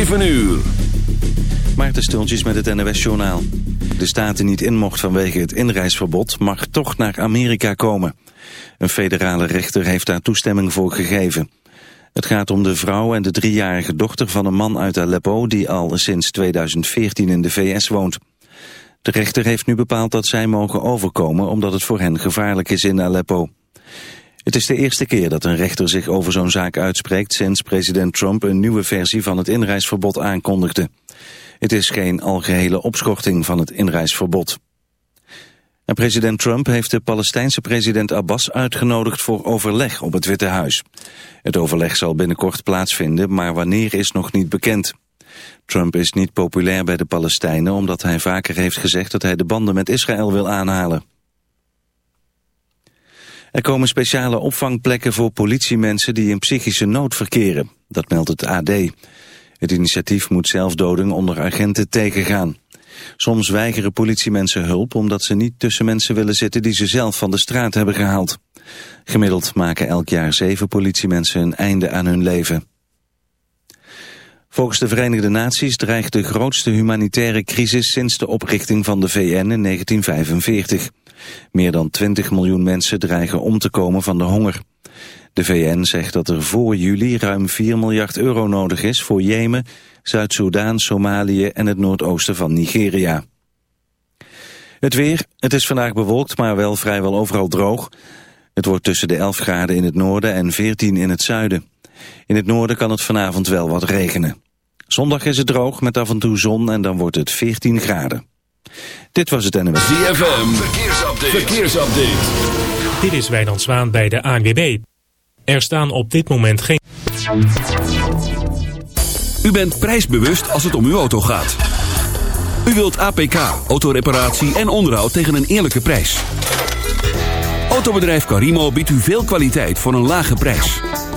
7 uur. Maarten Stultjes met het NOS-journaal. De staten niet in mocht vanwege het inreisverbod mag toch naar Amerika komen. Een federale rechter heeft daar toestemming voor gegeven. Het gaat om de vrouw en de driejarige dochter van een man uit Aleppo... die al sinds 2014 in de VS woont. De rechter heeft nu bepaald dat zij mogen overkomen... omdat het voor hen gevaarlijk is in Aleppo. Het is de eerste keer dat een rechter zich over zo'n zaak uitspreekt... sinds president Trump een nieuwe versie van het inreisverbod aankondigde. Het is geen algehele opschorting van het inreisverbod. En president Trump heeft de Palestijnse president Abbas uitgenodigd voor overleg op het Witte Huis. Het overleg zal binnenkort plaatsvinden, maar wanneer is nog niet bekend. Trump is niet populair bij de Palestijnen omdat hij vaker heeft gezegd dat hij de banden met Israël wil aanhalen. Er komen speciale opvangplekken voor politiemensen die in psychische nood verkeren. Dat meldt het AD. Het initiatief moet zelfdoding onder agenten tegengaan. Soms weigeren politiemensen hulp omdat ze niet tussen mensen willen zitten die ze zelf van de straat hebben gehaald. Gemiddeld maken elk jaar zeven politiemensen een einde aan hun leven. Volgens de Verenigde Naties dreigt de grootste humanitaire crisis sinds de oprichting van de VN in 1945. Meer dan 20 miljoen mensen dreigen om te komen van de honger. De VN zegt dat er voor juli ruim 4 miljard euro nodig is voor Jemen, Zuid-Soedan, Somalië en het noordoosten van Nigeria. Het weer, het is vandaag bewolkt, maar wel vrijwel overal droog. Het wordt tussen de 11 graden in het noorden en 14 in het zuiden. In het noorden kan het vanavond wel wat regenen. Zondag is het droog met af en toe zon en dan wordt het 14 graden. Dit was het NWS. ZFM, verkeersupdate. verkeersupdate. Dit is Wijnand Zwaan bij de ANWB. Er staan op dit moment geen... U bent prijsbewust als het om uw auto gaat. U wilt APK, autoreparatie en onderhoud tegen een eerlijke prijs. Autobedrijf Carimo biedt u veel kwaliteit voor een lage prijs.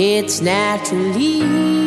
It's naturally.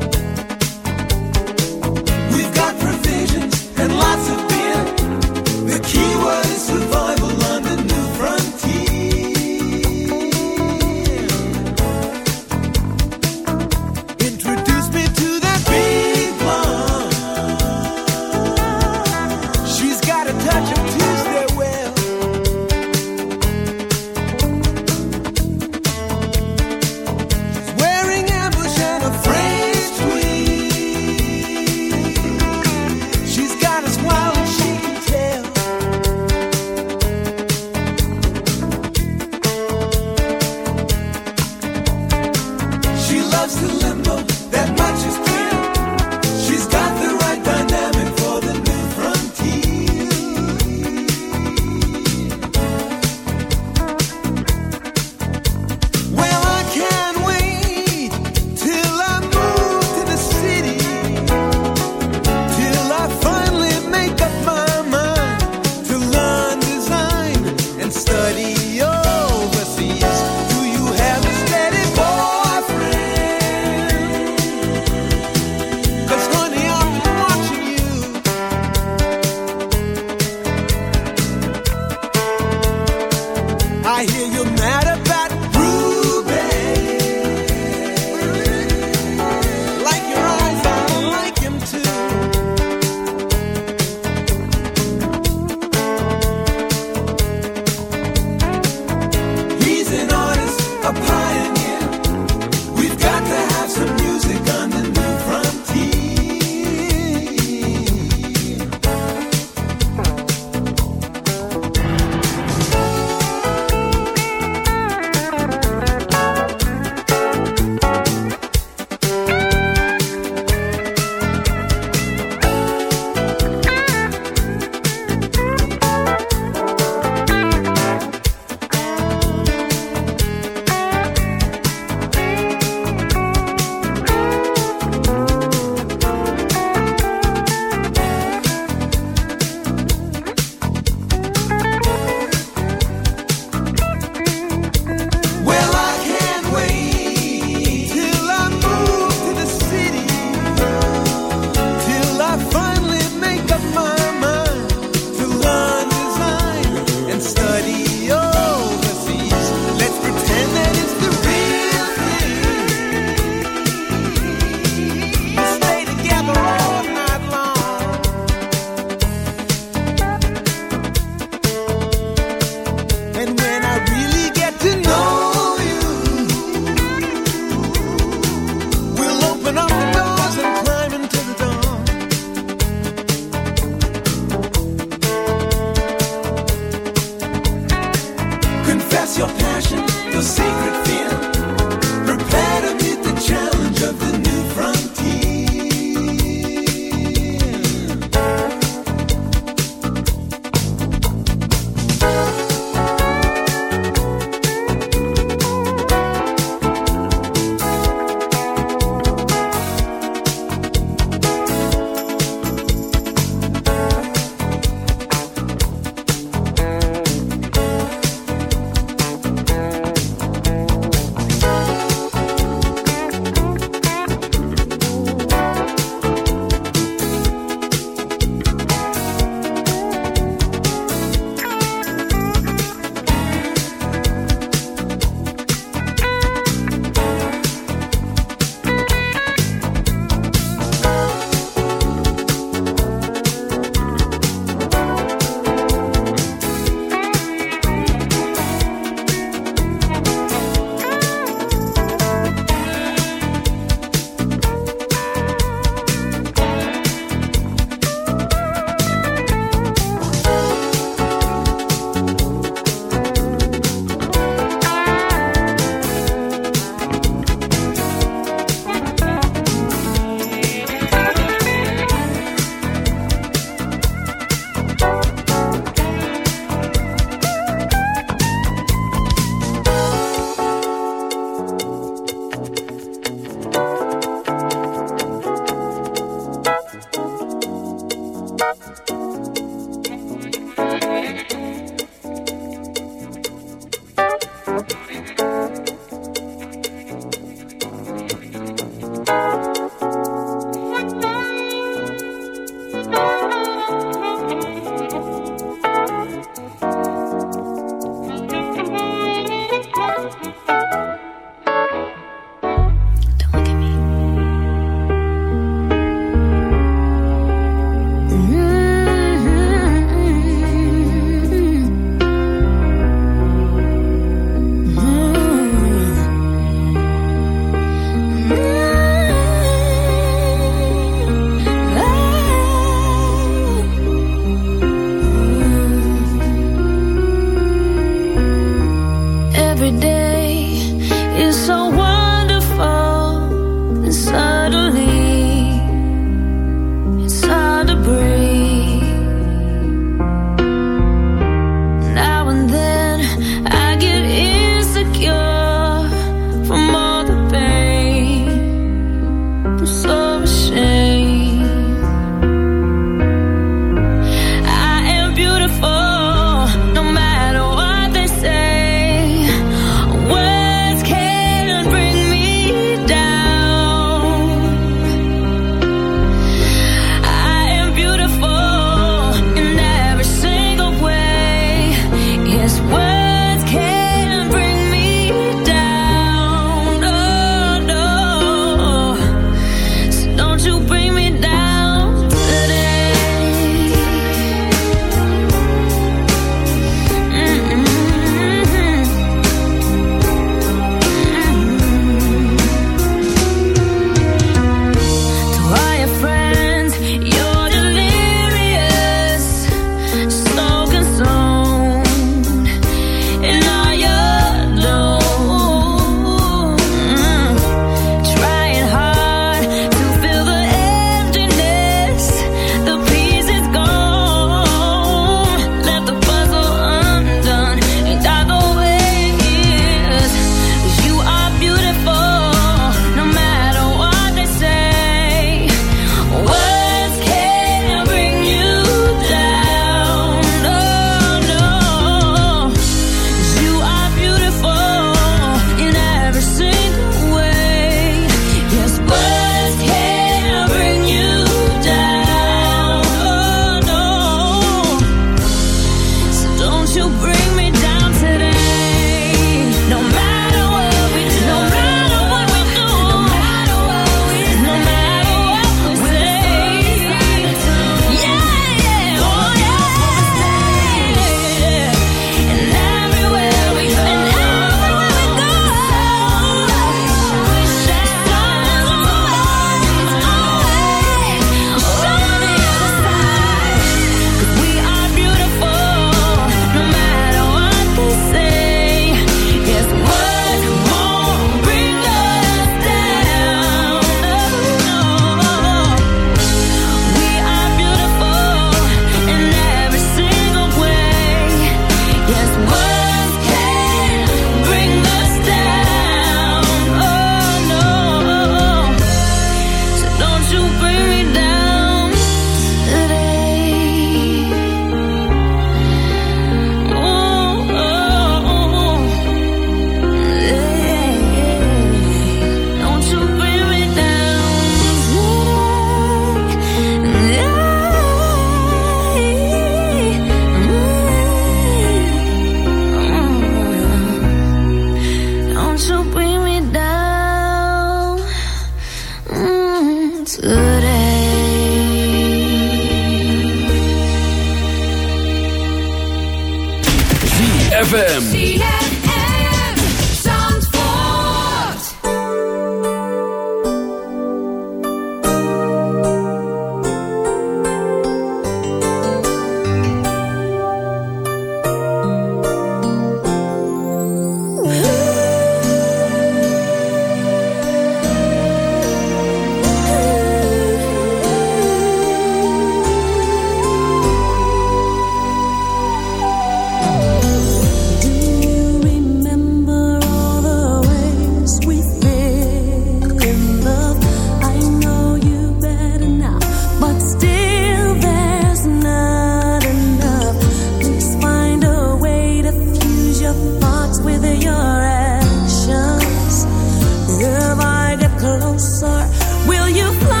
closer. Will you fly?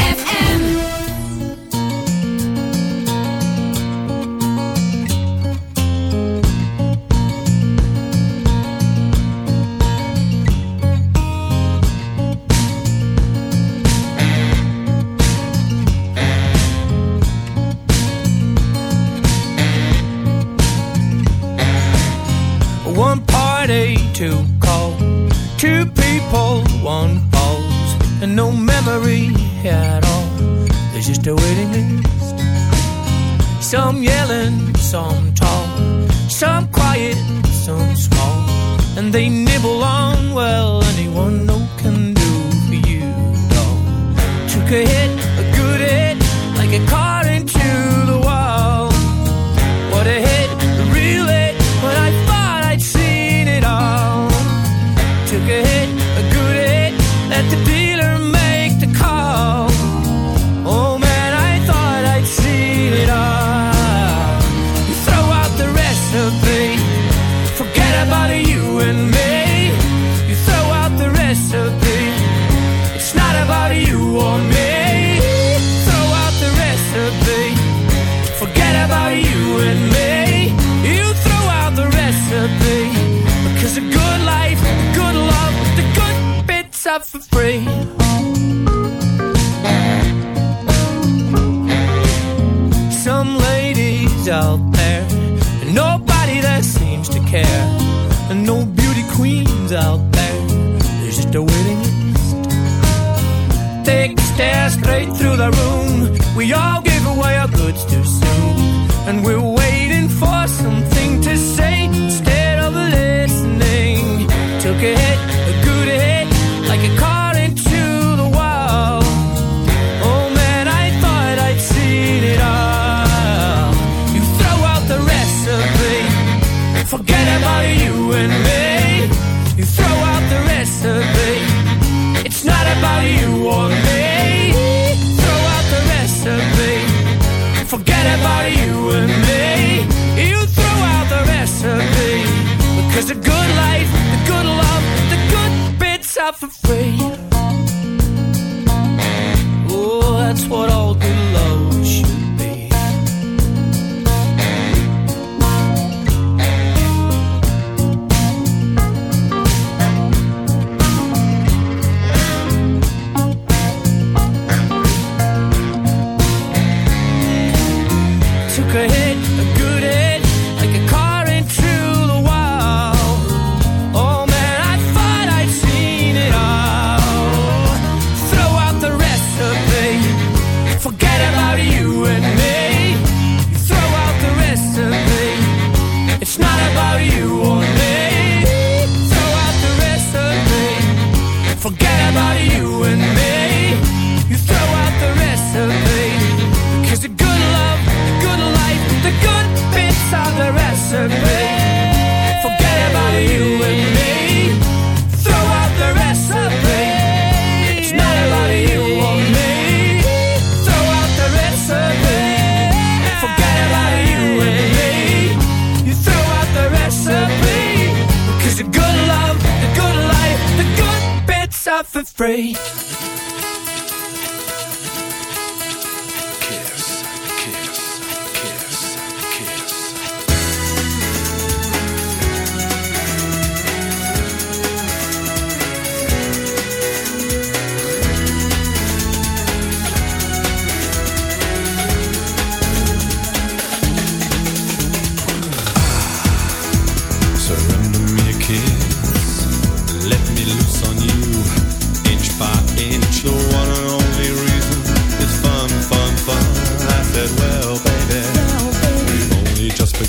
We all gave away our goods too soon, and we'll not for free. The good love, the good life, the good bits are for free.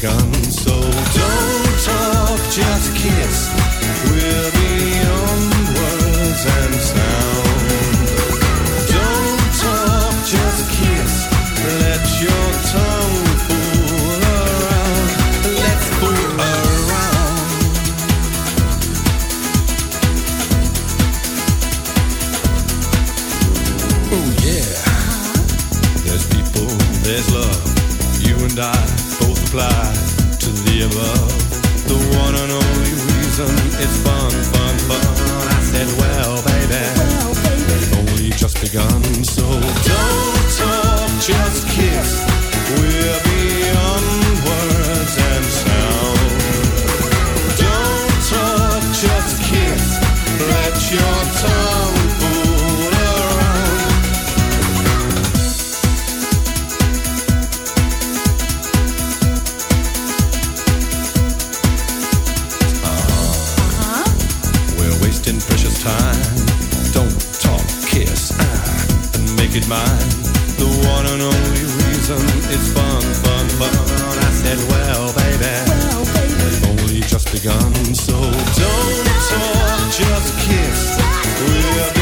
gun. So don't talk, just kiss. The one and only reason it's fun, fun, fun. I said, well, baby, only just begun, so don't. The one and only reason it's fun, fun, fun. I said, well, baby, we've only just begun, so don't talk, just kiss. We'll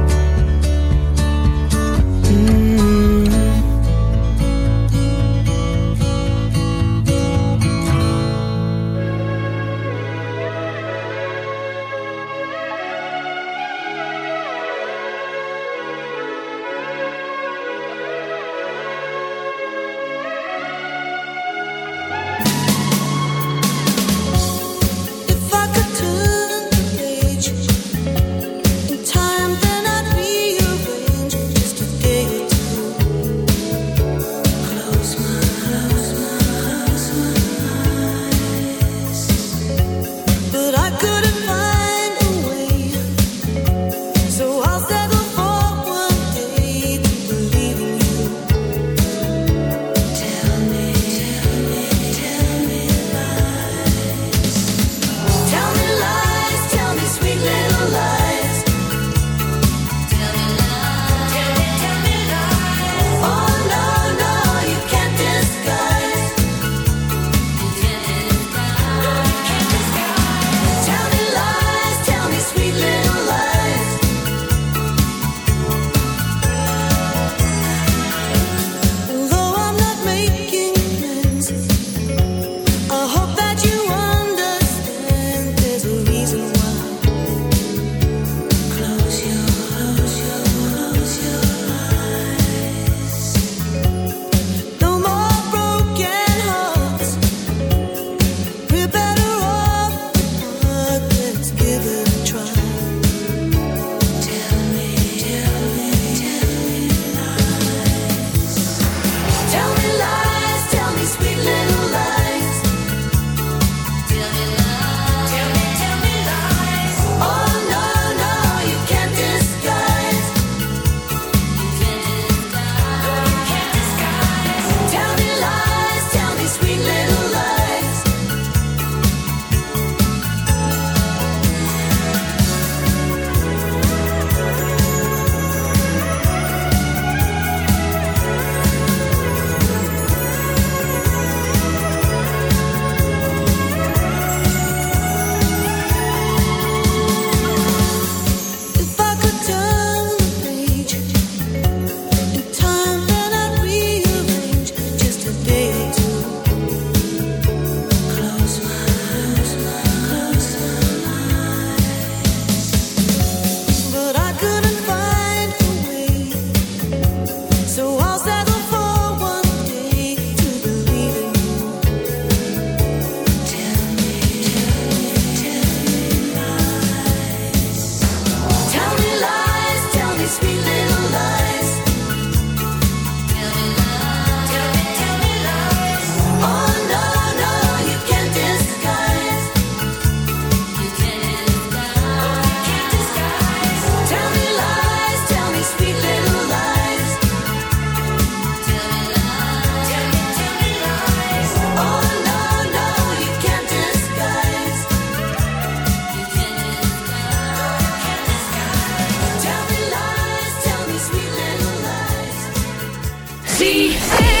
See.